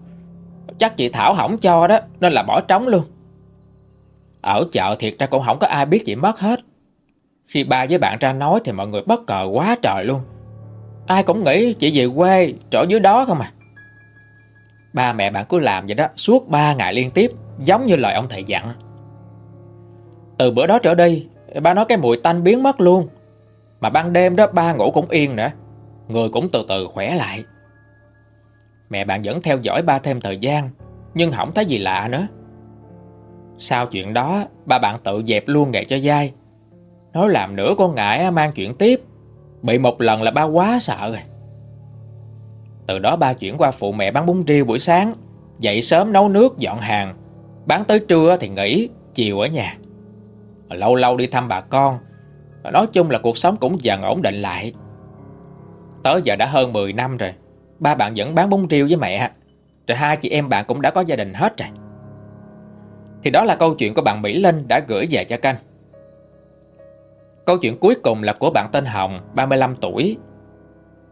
Speaker 1: Chắc chị Thảo không cho đó Nên là bỏ trống luôn. Ở chợ thiệt ra cũng không có ai biết chị mất hết. Khi ba với bạn ra nói Thì mọi người bất cờ quá trời luôn. Ai cũng nghĩ chị về quê Chỗ dưới đó không à. Ba mẹ bạn cứ làm vậy đó Suốt 3 ngày liên tiếp Giống như lời ông thầy dặn. Từ bữa đó trở đi Ba nói cái mùi tanh biến mất luôn. Mà ban đêm đó, ba ngủ cũng yên nữa. Người cũng từ từ khỏe lại. Mẹ bạn vẫn theo dõi ba thêm thời gian, Nhưng không thấy gì lạ nữa. Sau chuyện đó, Ba bạn tự dẹp luôn nghề cho dai. Nói làm nữa con ngại mang chuyện tiếp. Bị một lần là ba quá sợ rồi. Từ đó ba chuyển qua phụ mẹ bán bún riêu buổi sáng. Dậy sớm nấu nước dọn hàng. Bán tới trưa thì nghỉ, Chiều ở nhà. Lâu lâu đi thăm bà con. Nói chung là cuộc sống cũng dần ổn định lại. Tới giờ đã hơn 10 năm rồi. Ba bạn vẫn bán bún riêu với mẹ. Rồi hai chị em bạn cũng đã có gia đình hết rồi. Thì đó là câu chuyện của bạn Mỹ Linh đã gửi về cho kênh. Câu chuyện cuối cùng là của bạn tên Hồng 35 tuổi.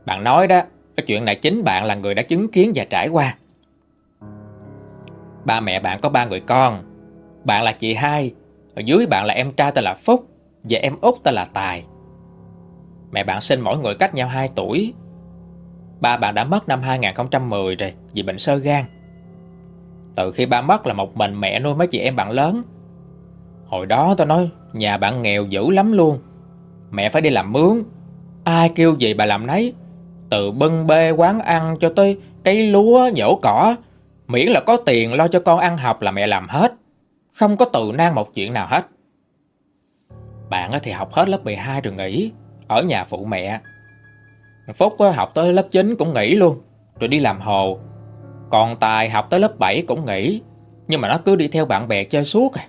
Speaker 1: Bạn nói đó chuyện này chính bạn là người đã chứng kiến và trải qua. Ba mẹ bạn có ba người con. Bạn là chị hai ở dưới bạn là em trai tên là Phúc Và em út tên là Tài. Mẹ bạn sinh mỗi người cách nhau 2 tuổi. Ba bạn đã mất năm 2010 rồi, Vì bệnh sơ gan. Từ khi ba mất là một mình mẹ nuôi mấy chị em bạn lớn. Hồi đó tôi nói, Nhà bạn nghèo dữ lắm luôn. Mẹ phải đi làm mướn. Ai kêu gì bà làm nấy. Từ bưng bê quán ăn cho tới cây lúa, nhổ cỏ. Miễn là có tiền lo cho con ăn học là mẹ làm hết. Không có tự nang một chuyện nào hết. Bạn thì học hết lớp 12 rồi nghỉ, Ở nhà phụ mẹ. Phúc học tới lớp 9 cũng nghỉ luôn, Rồi đi làm hồ. Còn Tài học tới lớp 7 cũng nghỉ, Nhưng mà nó cứ đi theo bạn bè chơi suốt à.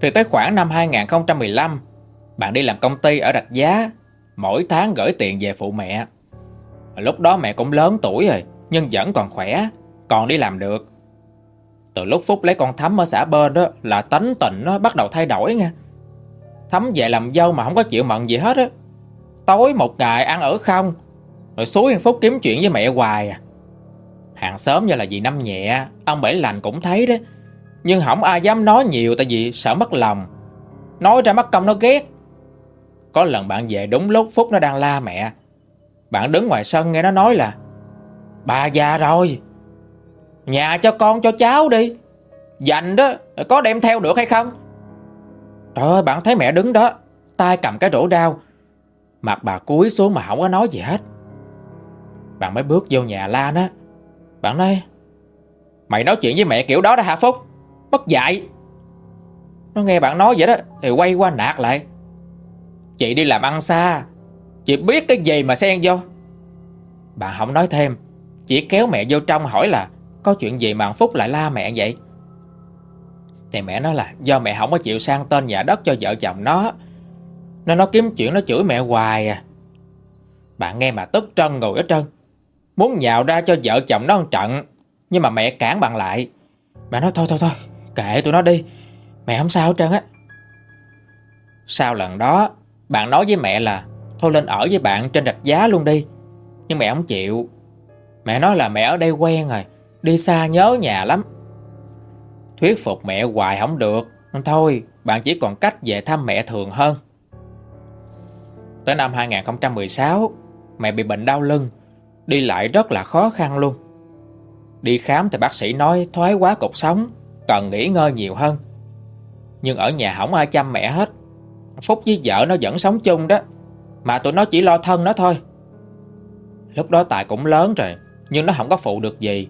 Speaker 1: Thì tới khoảng năm 2015 Bạn đi làm công ty ở Rạch Giá, Mỗi tháng gửi tiền về phụ mẹ. Lúc đó mẹ cũng lớn tuổi rồi, Nhưng vẫn còn khỏe, Còn đi làm được. Từ lúc Phúc lấy con Thắm ở xã bên đó, Là tánh tình nó bắt đầu thay đổi nha Thắm về làm dâu mà không có chịu mận gì hết á. Tối một ngày ăn ở không, Rồi suối Phúc kiếm chuyện với mẹ hoài à. Hàng xóm như là dì Năm nhẹ, Ông Bảy Lành cũng thấy đó. Nhưng không ai dám nói nhiều Tại vì sợ mất lòng. Nói ra mất công nó ghét. Có lần bạn về đúng lúc Phúc nó đang la mẹ. Bạn đứng ngoài sân nghe nó nói là, Bà già rồi Nhà cho con, cho cháu đi. Dành đó, Có đem theo được hay không? Trời ơi, bạn thấy mẹ đứng đó, tay cầm cái rổ đao. Mặt bà cúi xuống mà không có nói gì hết. Bạn mới bước vô nhà la á Bạn nói Mày nói chuyện với mẹ kiểu đó đó hả Phúc? Mất dạy Nó nghe bạn nói vậy đó, Thì quay qua nạt lại. Chị đi làm ăn xa, Chị biết cái gì mà xen vô. Bạn không nói thêm, Chỉ kéo mẹ vô trong hỏi là có chuyện gì mà Phúc lại la mẹ vậy? Thì mẹ nói là Do mẹ không có chịu sang tên nhà đất cho vợ chồng nó, nên nó kiếm chuyện nó chửi mẹ hoài à. Bạn nghe mà tức trân ngồi ở trân Muốn nhào ra cho vợ chồng nó một trận, Nhưng mà mẹ cản bạn lại. Mẹ nói, thôi thôi thôi, Kệ tụi nó đi, Mẹ không sao hết trơn á. Sau lần đó, Bạn nói với mẹ là, Thôi lên ở với bạn trên rạch giá luôn đi. Nhưng mẹ không chịu. Mẹ nói là mẹ ở đây quen rồi Đi xa nhớ nhà lắm Thuyết phục mẹ hoài không được thôi bạn chỉ còn cách về thăm mẹ thường hơn Tới năm 2016, mẹ bị bệnh đau lưng, đi lại rất là khó khăn luôn. Đi khám thì bác sĩ nói thoái quá cột sống, cần nghỉ ngơi nhiều hơn. Nhưng ở nhà không ai chăm mẹ hết. Phúc với vợ nó vẫn sống chung đó, mà tụi nó chỉ lo thân nó thôi. Lúc đó Tài cũng lớn rồi, nhưng nó không có phụ được gì.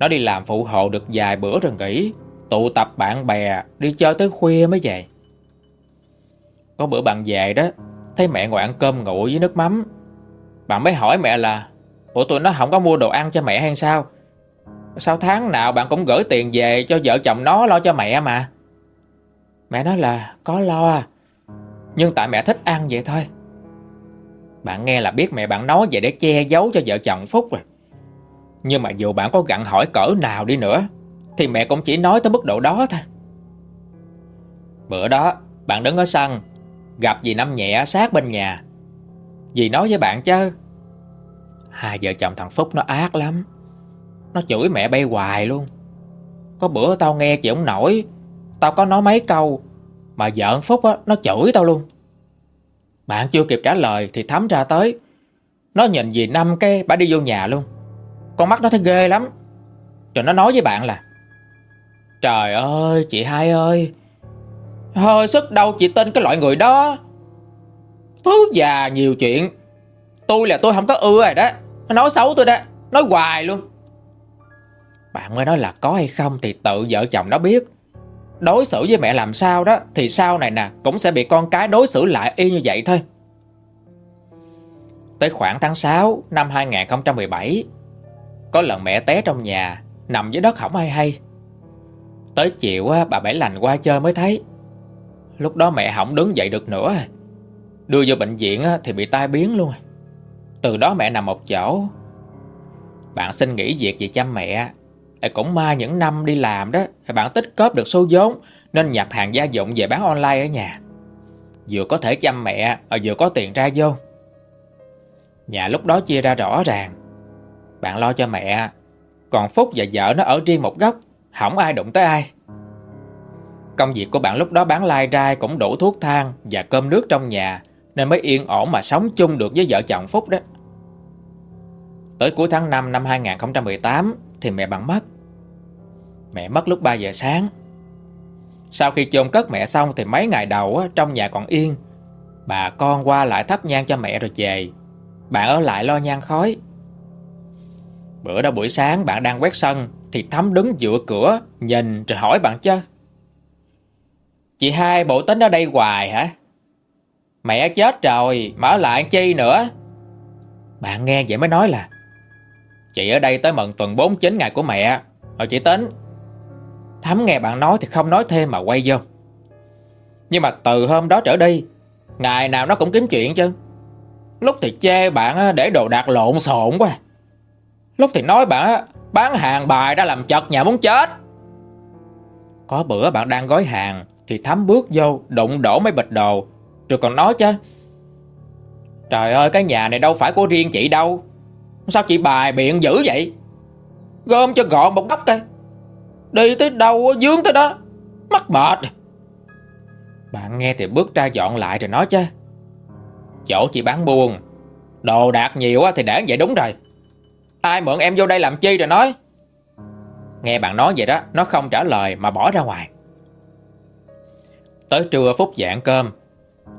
Speaker 1: Nó đi làm phụ hộ được vài bữa rồi nghỉ, tụ tập bạn bè, đi chơi tới khuya mới về. Có bữa bạn về đó, Thấy mẹ ngồi ăn cơm nguội với nước mắm. Bạn mới hỏi mẹ là Ủa tụi nó không có mua đồ ăn cho mẹ hay sao? Sao tháng nào bạn cũng gửi tiền về Cho vợ chồng nó lo cho mẹ mà. Mẹ nói là có lo à, Nhưng tại mẹ thích ăn vậy thôi. Bạn nghe là biết mẹ bạn nói vậy để che giấu cho vợ chồng Phúc rồi. Nhưng mà dù bạn có gặn hỏi cỡ nào đi nữa Thì mẹ cũng chỉ nói tới mức độ đó thôi. Bữa đó bạn đứng ở sân Gặp dì Năm nhẹ sát bên nhà. Dì nói với bạn chứ Hai vợ chồng thằng Phúc nó ác lắm Nó chửi mẹ bay hoài luôn. Có bữa tao nghe chị ông nổi Tao có nói mấy câu Mà vợ Phúc á, nó chửi tao luôn. Bạn chưa kịp trả lời Thì thấm ra tới Nó nhìn dì Năm cái bà đi vô nhà luôn. Con mắt nó thấy ghê lắm. Rồi nó nói với bạn là, Trời ơi, chị hai ơi, Hơi sức đâu chị tin cái loại người đó. Thứ già nhiều chuyện, Tôi là tôi không có ưa rồi đó. Nó nói xấu tôi đó, Nói hoài luôn. Bạn mới nói là có hay không Thì tự vợ chồng nó biết. Đối xử với mẹ làm sao đó Thì sau này nè Cũng sẽ bị con cái đối xử lại y như vậy thôi. Tới khoảng tháng 6 năm 2017 có lần mẹ té trong nhà, Nằm dưới đất không ai hay. Tới chiều bà Bảy lành qua chơi mới thấy. Lúc đó mẹ không đứng dậy được nữa. Đưa vô bệnh viện thì bị tai biến luôn. Từ đó mẹ nằm một chỗ. Bạn xin nghỉ việc về chăm mẹ. Cũng ma những năm đi làm đó Bạn tích cóp được số vốn, Nên nhập hàng gia dụng về bán online ở nhà. Vừa có thể chăm mẹ à, Vừa có tiền ra vô. Nhà lúc đó chia ra rõ ràng. Bạn lo cho mẹ Còn Phúc và vợ nó ở riêng một góc Không ai đụng tới ai Công việc của bạn lúc đó bán lai rai cũng đủ thuốc thang và cơm nước trong nhà, nên mới yên ổn mà sống chung được với vợ chồng Phúc đó. Tới cuối tháng 5 năm 2018 thì mẹ bạn mất. Mẹ mất lúc 3 giờ sáng. Sau khi chôn cất mẹ xong thì mấy ngày đầu trong nhà còn yên. Bà con qua lại thắp nhang cho mẹ rồi về. Bạn ở lại lo nhang khói. Bữa đó buổi sáng bạn đang quét sân thì Thắm đứng giữa cửa nhìn rồi hỏi bạn chứ. Chị hai bộ tính ở đây hoài hả? Mẹ chết rồi, mở lại chi nữa? Bạn nghe vậy mới nói là Chị ở đây tới mận tuần 49 ngày của mẹ Rồi chị tính Thắm nghe bạn nói thì không nói thêm mà quay vô Nhưng mà từ hôm đó trở đi Ngày nào nó cũng kiếm chuyện chứ Lúc thì chê bạn để đồ đạc lộn xộn quá Lúc thì nói bạn bán hàng bài ra làm chật nhà muốn chết. Có bữa bạn đang gói hàng thì Thắm bước vô đụng đổ mấy bịch đồ. Rồi còn nói chứ, Trời ơi, cái nhà này đâu phải của riêng chị đâu. Sao chị bài biện dữ vậy? Gom cho gọn một góc cây Đi tới đâu dướng tới đó. Mắc mệt. Bạn nghe thì bước ra dọn lại rồi nói chứ, Chỗ chị bán buồn Đồ đạc nhiều thì để vậy đúng rồi. Ai mượn em vô đây làm chi rồi nói? Nghe bạn nói vậy đó, Nó không trả lời mà bỏ ra ngoài. Tới trưa Phúc dạng cơm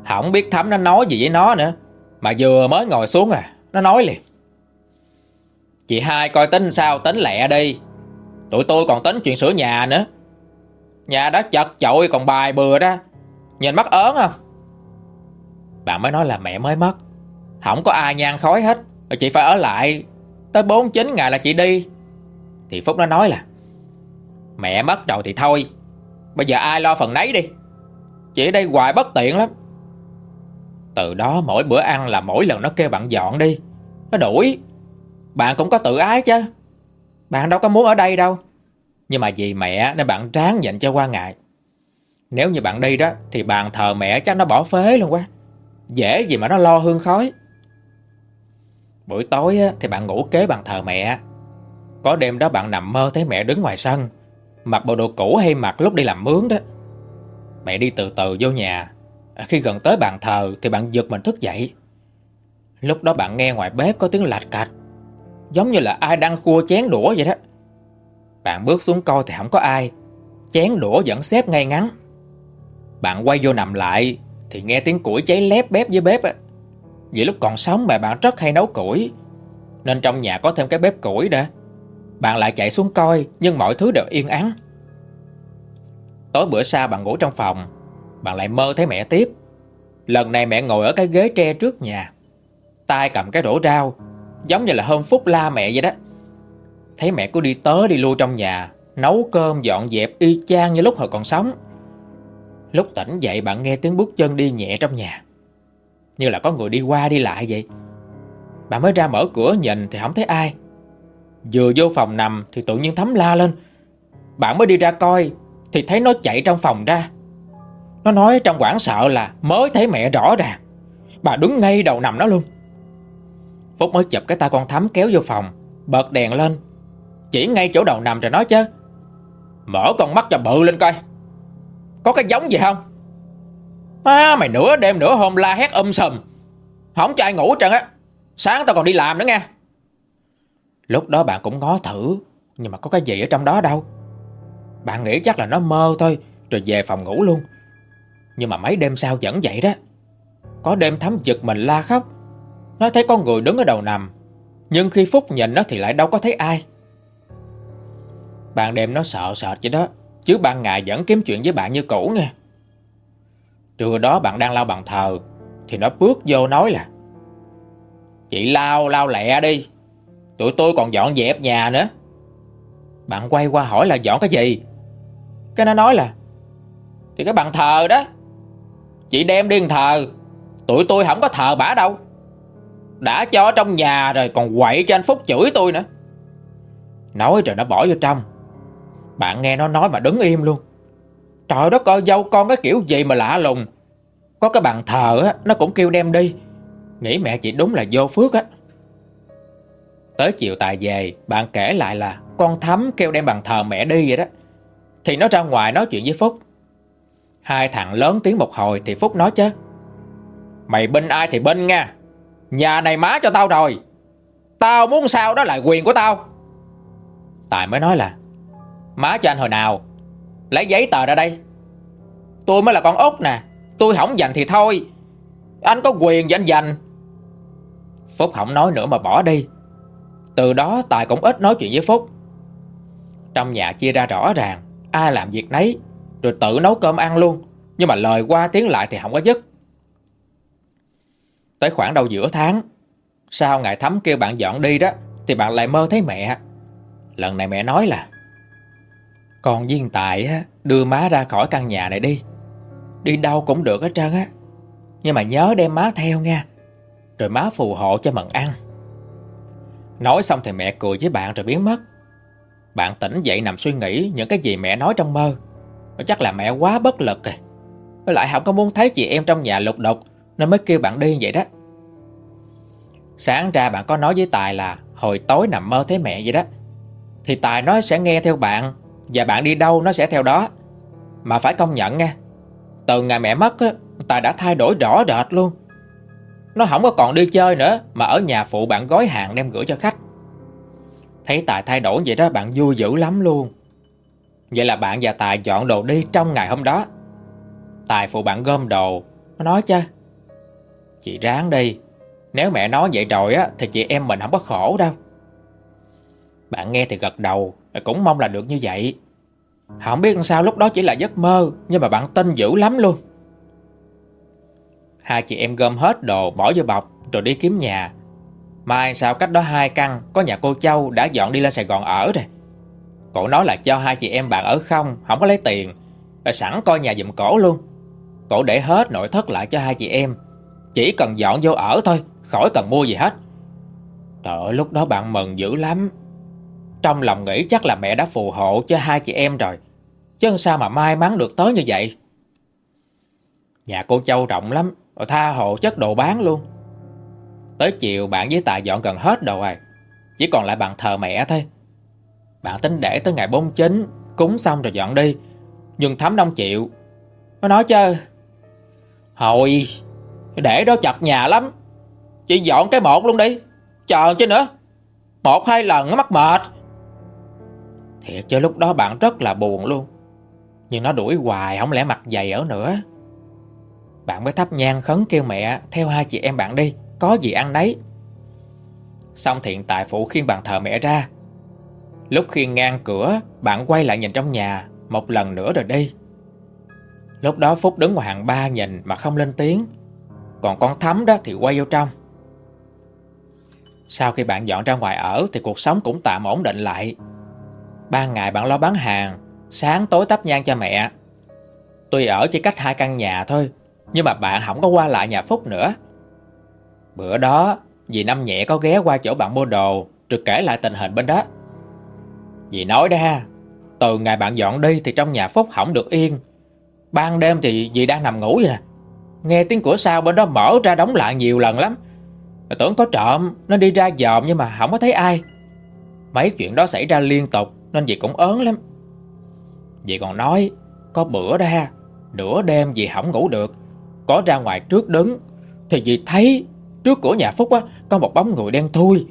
Speaker 1: Không biết Thắm nó nói gì với nó nữa, Mà vừa mới ngồi xuống à Nó nói liền. Chị hai coi tính sao, tính lẹ đi. Tụi tôi còn tính chuyện sửa nhà nữa. Nhà đó chật chội còn bài bừa đó. Nhìn mắt ớn không? Bạn mới nói là mẹ mới mất. Không có ai nhan khói hết, Rồi chị phải ở lại Tới 49 ngày là chị đi. Thì Phúc nó nói là, Mẹ mất rồi thì thôi, Bây giờ ai lo phần nấy đi. Chị ở đây hoài bất tiện lắm. Từ đó mỗi bữa ăn là mỗi lần nó kêu bạn dọn đi, Nó đuổi. Bạn cũng có tự ái chứ, Bạn đâu có muốn ở đây đâu. Nhưng mà vì mẹ nên bạn tráng dành cho qua ngại Nếu như bạn đi đó Thì bàn thờ mẹ chắc nó bỏ phế luôn quá. Dễ gì mà nó lo hương khói. Buổi tối thì bạn ngủ kế bàn thờ mẹ. Có đêm đó bạn nằm mơ thấy mẹ đứng ngoài sân, Mặc bộ đồ cũ hay mặc lúc đi làm mướn đó. Mẹ đi từ từ vô nhà. Khi gần tới bàn thờ Thì bạn giật mình thức dậy. Lúc đó bạn nghe ngoài bếp có tiếng lạch cạch, Giống như là ai đang khua chén đũa vậy đó. Bạn bước xuống coi thì không có ai, Chén đũa vẫn xếp ngay ngắn. Bạn quay vô nằm lại Thì nghe tiếng củi cháy lép bếp dưới bếp á. Vì lúc còn sống mẹ bạn rất hay nấu củi. Nên trong nhà có thêm cái bếp củi đã. Bạn lại chạy xuống coi, Nhưng mọi thứ đều yên ắng. Tối bữa sau bạn ngủ trong phòng, Bạn lại mơ thấy mẹ tiếp. Lần này mẹ ngồi ở cái ghế tre trước nhà. Tay cầm cái rổ rau, Giống như là hôm Phúc la mẹ vậy đó. Thấy mẹ cứ đi tới đi lui trong nhà, Nấu cơm dọn dẹp y chang như lúc hồi còn sống. Lúc tỉnh dậy bạn nghe tiếng bước chân đi nhẹ trong nhà. Như là có người đi qua đi lại vậy. Bà mới ra mở cửa nhìn thì không thấy ai. Vừa vô phòng nằm thì tự nhiên thấm la lên. Bạn mới đi ra coi thì thấy nó chạy trong phòng ra. Nó nói trong quảng sợ là Mới thấy mẹ rõ ràng. Bà đứng ngay đầu nằm nó luôn. Phúc mới chụp cái tay con thắm kéo vô phòng, Bật đèn lên. Chỉ ngay chỗ đầu nằm rồi nói chứ. Mở con mắt cho bự lên coi. Có cái giống gì không? À mày nửa đêm nửa hôm la hét um âm sầm, Không cho ai ngủ trần á. Sáng tao còn đi làm nữa nghe. Lúc đó bạn cũng ngó thử Nhưng mà có cái gì ở trong đó đâu. Bạn nghĩ chắc là nó mơ thôi Rồi về phòng ngủ luôn. Nhưng mà mấy đêm sau vẫn vậy đó. Có đêm thắm giật mình la khóc. Nó thấy con người đứng ở đầu nằm Nhưng khi Phúc nhìn nó thì lại đâu có thấy ai. Bạn đêm nó sợ sệt vậy đó Chứ ban ngày vẫn kiếm chuyện với bạn như cũ nghe. Trưa đó bạn đang lau bàn thờ, Thì nó bước vô nói là, Chị lau lau lẹ đi, Tụi tôi còn dọn dẹp nhà nữa. Bạn quay qua hỏi là dọn cái gì? Cái nó nói là, Thì cái bàn thờ đó, Chị đem đi thờ, Tụi tôi không có thờ bả đâu, Đã cho trong nhà rồi còn quậy cho anh Phúc chửi tôi nữa. Nói rồi nó bỏ vô trong. Bạn nghe nó nói mà đứng im luôn. Trời đất ơi, dâu con cái kiểu gì mà lạ lùng. Có cái bàn thờ á, Nó cũng kêu đem đi. Nghĩ mẹ chị đúng là vô phước á. Tới chiều tài về, Bạn kể lại là Con Thắm kêu đem bàn thờ mẹ đi vậy đó. Thì nó ra ngoài nói chuyện với Phúc. Hai thằng lớn tiếng một hồi Thì Phúc nói chứ. Mày bên ai thì bên nha. Nhà này má cho tao rồi. Tao muốn sao đó là quyền của tao. Tài mới nói là, Má cho anh hồi nào Lấy giấy tờ ra đây. Tôi mới là con út nè. Tôi không dành thì thôi. Anh có quyền và anh dành. Phúc không nói nữa mà bỏ đi. Từ đó Tài cũng ít nói chuyện với Phúc. Trong nhà chia ra rõ ràng, Ai làm việc nấy, Rồi tự nấu cơm ăn luôn. Nhưng mà lời qua tiếng lại thì không có dứt. Tới khoảng đầu giữa tháng, Sau ngày Thắm kêu bạn dọn đi đó, Thì bạn lại mơ thấy mẹ. Lần này mẹ nói là còn viên tài á, đưa má ra khỏi căn nhà này đi. Đi đâu cũng được hết trơn á. Nhưng mà nhớ đem má theo nha. Rồi má phù hộ cho mận ăn. Nói xong thì mẹ cười với bạn rồi biến mất. Bạn tỉnh dậy nằm suy nghĩ Những cái gì mẹ nói trong mơ. Chắc là mẹ quá bất lực rồi. Với lại không có muốn thấy chị em trong nhà lục đục Nên mới kêu bạn đi vậy đó. Sáng ra bạn có nói với Tài là Hồi tối nằm mơ thấy mẹ vậy đó. Thì Tài nói sẽ nghe theo bạn. Và bạn đi đâu nó sẽ theo đó. Mà phải công nhận nha Từ ngày mẹ mất á, Tài đã thay đổi rõ rệt luôn. Nó không có còn đi chơi nữa Mà ở nhà phụ bạn gói hàng đem gửi cho khách. Thấy Tài thay đổi vậy đó Bạn vui dữ lắm luôn. Vậy là bạn và Tài dọn đồ đi trong ngày hôm đó. Tài phụ bạn gom đồ Nó nói chứ Chị ráng đi Nếu mẹ nói vậy rồi á Thì chị em mình không có khổ đâu. Bạn nghe thì gật đầu. Cũng mong là được như vậy. Không biết sao lúc đó chỉ là giấc mơ, Nhưng mà bạn tin dữ lắm luôn. Hai chị em gom hết đồ, bỏ vô bọc, Rồi đi kiếm nhà. Mai sao cách đó hai căn, Có nhà cô Châu đã dọn đi lên Sài Gòn ở rồi. Cổ nói là cho hai chị em bạn ở không Không có lấy tiền. Và sẵn coi nhà giùm cổ luôn. Cổ để hết nội thất lại cho hai chị em. Chỉ cần dọn vô ở thôi, Khỏi cần mua gì hết. Trời ơi, lúc đó bạn mừng dữ lắm. Trong lòng nghĩ chắc là mẹ đã phù hộ cho hai chị em rồi. Chứ sao mà may mắn được tới như vậy? Nhà cô Châu rộng lắm Rồi tha hộ chất đồ bán luôn. Tới chiều bạn với Tài dọn gần hết đồ rồi, Chỉ còn lại bàn thờ mẹ thôi. Bạn tính để tới ngày 49 Cúng xong rồi dọn đi. Nhưng Thắm đông chịu. Nó nói chứ Hồi Để đó chặt nhà lắm. Chị dọn cái một luôn đi. Chờ chứ nữa. Một hai lần nó mắc mệt. Thiệt cho lúc đó bạn rất là buồn luôn. Nhưng nó đuổi hoài, Không lẽ mặt dày ở nữa. Bạn mới thắp nhang khấn kêu mẹ, Theo hai chị em bạn đi, Có gì ăn nấy. Xong thiện tại phụ khiên bàn thờ mẹ ra. Lúc khiên ngang cửa, Bạn quay lại nhìn trong nhà, Một lần nữa rồi đi. Lúc đó Phúc đứng ngoài hàng ba nhìn mà không lên tiếng. Còn con Thắm đó thì quay vô trong. Sau khi bạn dọn ra ngoài ở Thì cuộc sống cũng tạm ổn định lại. Ban ngày bạn lo bán hàng, Sáng tối tắp nhang cho mẹ. Tuy ở chỉ cách hai căn nhà thôi, Nhưng mà bạn không có qua lại nhà Phúc nữa. Bữa đó, Dì Năm nhẹ có ghé qua chỗ bạn mua đồ, Rồi kể lại tình hình bên đó. Dì nói ra Từ ngày bạn dọn đi thì trong nhà Phúc không được yên. Ban đêm thì dì đang nằm ngủ vậy nè. Nghe tiếng cửa sau bên đó mở ra đóng lại nhiều lần lắm. Tưởng có trộm Nên đi ra dòm nhưng mà không có thấy ai. Mấy chuyện đó xảy ra liên tục. Nên dì cũng ớn lắm. Dì còn nói, Có bữa ra, Nửa đêm dì không ngủ được. Có ra ngoài trước đứng, Thì dì thấy Trước cửa nhà Phúc á, Có một bóng người đen thui.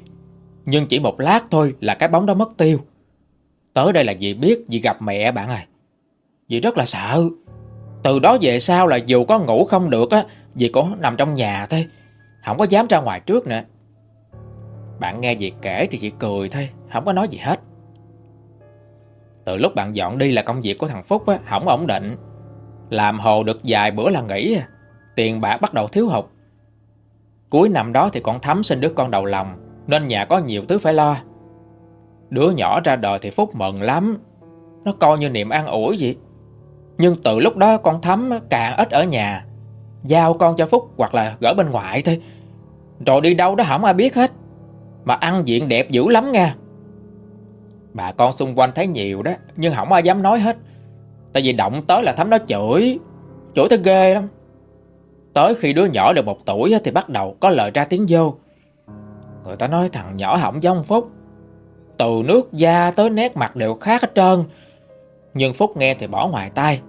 Speaker 1: Nhưng chỉ một lát thôi là cái bóng đó mất tiêu. Tới đây là dì biết dì gặp mẹ bạn à. Dì rất là sợ. Từ đó về sau là dù có ngủ không được á, Dì cũng nằm trong nhà thôi. Không có dám ra ngoài trước nữa. Bạn nghe dì kể thì chị cười thôi, Không có nói gì hết. Từ lúc bạn dọn đi là công việc của thằng Phúc á Không ổn định. Làm hồ được vài bữa là nghỉ. À. Tiền bạc bắt đầu thiếu hụt. Cuối năm đó thì con Thắm sinh đứa con đầu lòng, Nên nhà có nhiều thứ phải lo. Đứa nhỏ ra đời thì Phúc mừng lắm. Nó coi như niềm an ủi vậy. Nhưng từ lúc đó con Thắm càng ít ở nhà. Giao con cho Phúc hoặc là gỡ bên ngoài thôi. Rồi đi đâu đó không ai biết hết. Mà ăn diện đẹp dữ lắm nha. Bà con xung quanh thấy nhiều đó, Nhưng không ai dám nói hết. Tại vì động tới là Thắm nó chửi. Chửi tới ghê lắm. Tới khi đứa nhỏ được một tuổi Thì bắt đầu có lời ra tiếng vô. Người ta nói thằng nhỏ hỏng giống Phúc. Từ nước da tới nét mặt đều khác hết trơn. Nhưng Phúc nghe thì bỏ ngoài tai.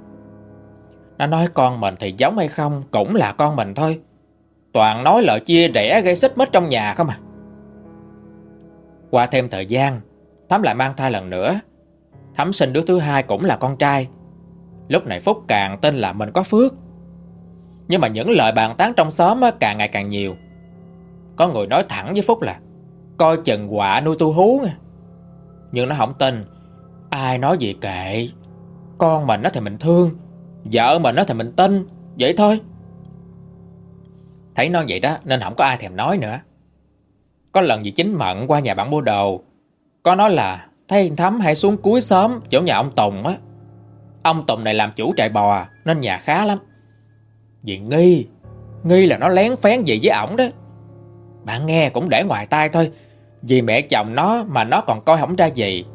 Speaker 1: Nó nói con mình thì giống hay không Cũng là con mình thôi. Toàn nói lời chia rẽ gây xích mít trong nhà không à. Qua thêm thời gian Thắm lại mang thai lần nữa. Thắm sinh đứa thứ hai cũng là con trai. Lúc này Phúc càng tin là mình có phước. Nhưng mà những lời bàn tán trong xóm càng ngày càng nhiều. Có người nói thẳng với Phúc là, Coi chừng quả nuôi tu hú nha. Nhưng nó không tin. Ai nói gì kệ. Con mình nó thì mình thương, Vợ mình nó thì mình tin. Vậy thôi. Thấy nó vậy đó, nên không có ai thèm nói nữa. Có lần gì chính mận qua nhà bạn mua đồ có nói là, Thấy Thắm hãy xuống cuối xóm, Chỗ nhà ông Tùng á. Ông Tùng này làm chủ trại bò, Nên nhà khá lắm. Vì nghi Nghi là nó lén phén gì với ổng đó. Bạn nghe cũng để ngoài tai thôi. Vì mẹ chồng nó mà nó còn coi không ra gì,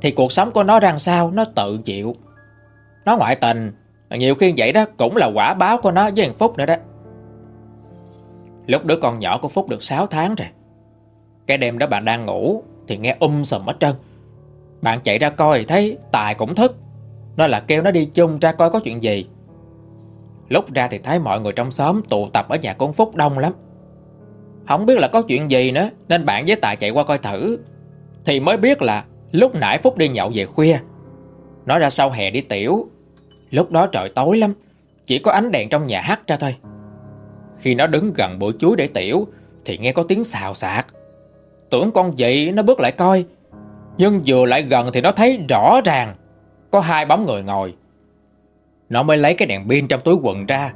Speaker 1: Thì cuộc sống của nó đang sao, Nó tự chịu. Nó ngoại tình, Nhiều khi vậy đó cũng là quả báo của nó với thằng Phúc nữa đó. Lúc đứa con nhỏ của Phúc được 6 tháng rồi. Cái đêm đó bạn đang ngủ thì nghe um sùm hết trơn. Bạn chạy ra coi thấy Tài cũng thức Nó là kêu nó đi chung ra coi có chuyện gì. Lúc ra thì thấy mọi người trong xóm Tụ tập ở nhà con Phúc đông lắm. Không biết là có chuyện gì nữa, Nên bạn với Tài chạy qua coi thử. Thì mới biết là lúc nãy Phúc đi nhậu về khuya. Nó ra sau hè đi tiểu. Lúc đó trời tối lắm, Chỉ có ánh đèn trong nhà hắt ra thôi. Khi nó đứng gần bụi chuối để tiểu, Thì nghe có tiếng xào xạc. Tưởng con vậy nó bước lại coi. Nhưng vừa lại gần thì nó thấy rõ ràng, Có hai bóng người ngồi. Nó mới lấy cái đèn pin trong túi quần ra.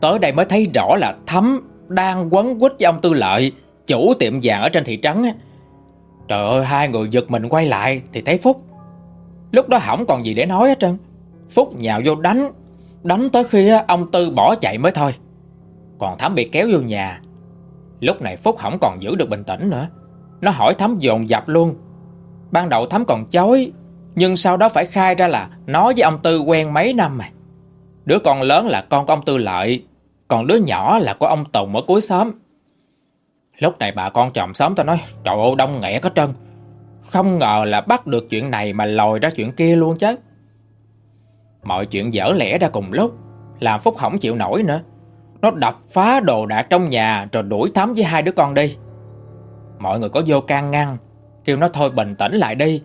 Speaker 1: Tới đây mới thấy rõ là Thắm Đang quấn quýt với ông Tư Lợi, Chủ tiệm vàng ở trên thị trấn Trời ơi, hai người giật mình quay lại Thì thấy Phúc. Lúc đó không còn gì để nói hết trơn. Phúc nhào vô đánh Đánh tới khi ông Tư bỏ chạy mới thôi. Còn Thắm bị kéo vô nhà. Lúc này Phúc không còn giữ được bình tĩnh nữa. Nó hỏi Thắm dồn dập luôn. Ban đầu Thắm còn chối, Nhưng sau đó phải khai ra là Nó với ông Tư quen mấy năm mà. Đứa con lớn là con của ông Tư Lợi, Còn đứa nhỏ là của ông Tùng ở cuối xóm. Lúc này bà con chồng xóm tao nói, Trời ơi, đông nghẹ có trơn. Không ngờ là bắt được chuyện này Mà lòi ra chuyện kia luôn chứ. Mọi chuyện dở lẽ ra cùng lúc, Làm Phúc không chịu nổi nữa. Nó đập phá đồ đạc trong nhà Rồi đuổi thắm với hai đứa con đi. Mọi người có vô can ngăn. Kêu nó thôi bình tĩnh lại đi.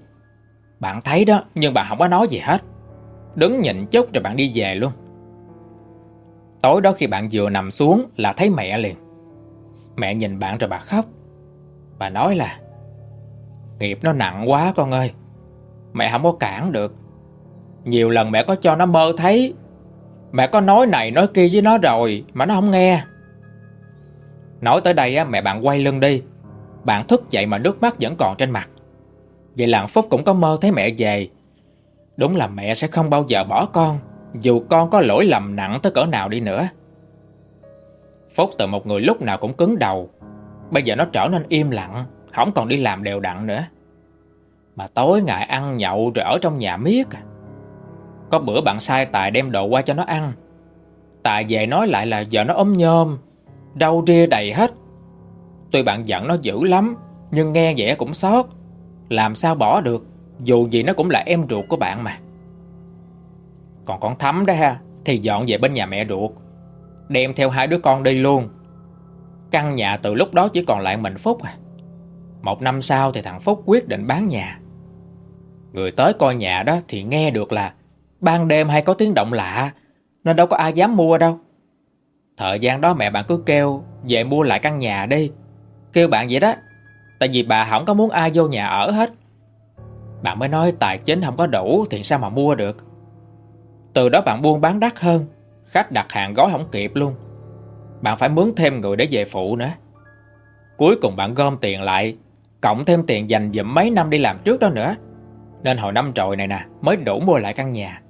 Speaker 1: Bạn thấy đó nhưng bạn không có nói gì hết. Đứng nhịn chút rồi bạn đi về luôn. Tối đó khi bạn vừa nằm xuống Là thấy mẹ liền. Mẹ nhìn bạn rồi bà khóc. Bà nói là Nghiệp nó nặng quá con ơi. Mẹ không có cản được. Nhiều lần mẹ có cho nó mơ thấy. Mẹ có nói này nói kia với nó rồi Mà nó không nghe. Nói tới đây á, mẹ bạn quay lưng đi. Bạn thức dậy mà nước mắt vẫn còn trên mặt. Vậy là Phúc cũng có mơ thấy mẹ về. Đúng là mẹ sẽ không bao giờ bỏ con, Dù con có lỗi lầm nặng tới cỡ nào đi nữa. Phúc từ một người lúc nào cũng cứng đầu. Bây giờ nó trở nên im lặng, Không còn đi làm đều đặn nữa. Mà tối ngày ăn nhậu rồi ở trong nhà miết. Có bữa bạn sai Tài đem đồ qua cho nó ăn. Tài về nói lại là giờ nó ốm nhôm, Đau ria đầy hết. Tuy bạn giận nó dữ lắm, Nhưng nghe vẻ cũng xót. Làm sao bỏ được, Dù gì nó cũng là em ruột của bạn mà. Còn con Thắm đó ha, Thì dọn về bên nhà mẹ ruột, Đem theo hai đứa con đi luôn. Căn nhà từ lúc đó chỉ còn lại mình Phúc à. Một năm sau thì thằng Phúc quyết định bán nhà. Người tới coi nhà đó thì nghe được là Ban đêm hay có tiếng động lạ, Nên đâu có ai dám mua đâu. Thời gian đó mẹ bạn cứ kêu, Về mua lại căn nhà đi. Kêu bạn vậy đó. Tại vì bà không có muốn ai vô nhà ở hết. Bạn mới nói tài chính không có đủ Thì sao mà mua được. Từ đó bạn buôn bán đắt hơn Khách đặt hàng gói không kịp luôn. Bạn phải mướn thêm người để về phụ nữa. Cuối cùng bạn gom tiền lại Cộng thêm tiền dành dụm mấy năm đi làm trước đó nữa. Nên hồi năm trồi này nè Mới đủ mua lại căn nhà.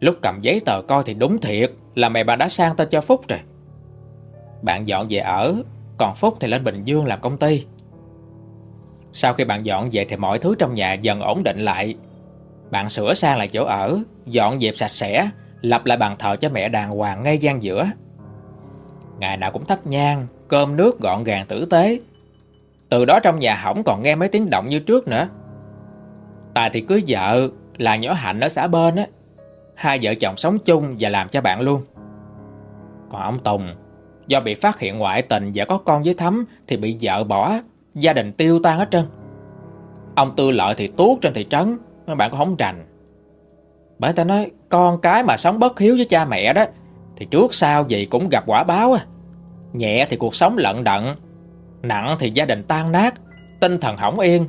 Speaker 1: Lúc cầm giấy tờ coi thì đúng thiệt là mẹ bà đã sang tên cho Phúc rồi. Bạn dọn về ở, còn Phúc thì lên Bình Dương làm công ty. Sau khi bạn dọn về thì mọi thứ trong nhà dần ổn định lại. Bạn sửa sang lại chỗ ở, dọn dẹp sạch sẽ, lập lại bàn thờ cho mẹ đàng hoàng ngay gian giữa. Ngày nào cũng thắp nhang, cơm nước gọn gàng tử tế. Từ đó trong nhà hỏng còn nghe mấy tiếng động như trước nữa. Tài thì cưới vợ là nhỏ Hạnh ở xã bên á. Hai vợ chồng sống chung và làm cho bạn luôn. Còn ông Tùng, do bị phát hiện ngoại tình và có con với Thắm thì bị vợ bỏ, gia đình tiêu tan hết trơn. Ông Tư Lợi thì tuốt trên thị trấn, mấy bạn có không rành. Bởi ta nói, con cái mà sống bất hiếu với cha mẹ đó, thì trước sau gì cũng gặp quả báo à. Nhẹ thì cuộc sống lận đận, nặng thì gia đình tan nát, tinh thần hỏng yên,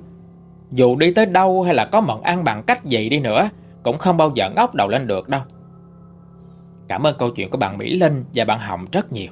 Speaker 1: dù đi tới đâu hay là có mận ăn bằng cách gì đi nữa Cũng không bao giờ ngóc đầu lên được đâu Cảm ơn câu chuyện của bạn Mỹ Linh và bạn Hồng rất nhiều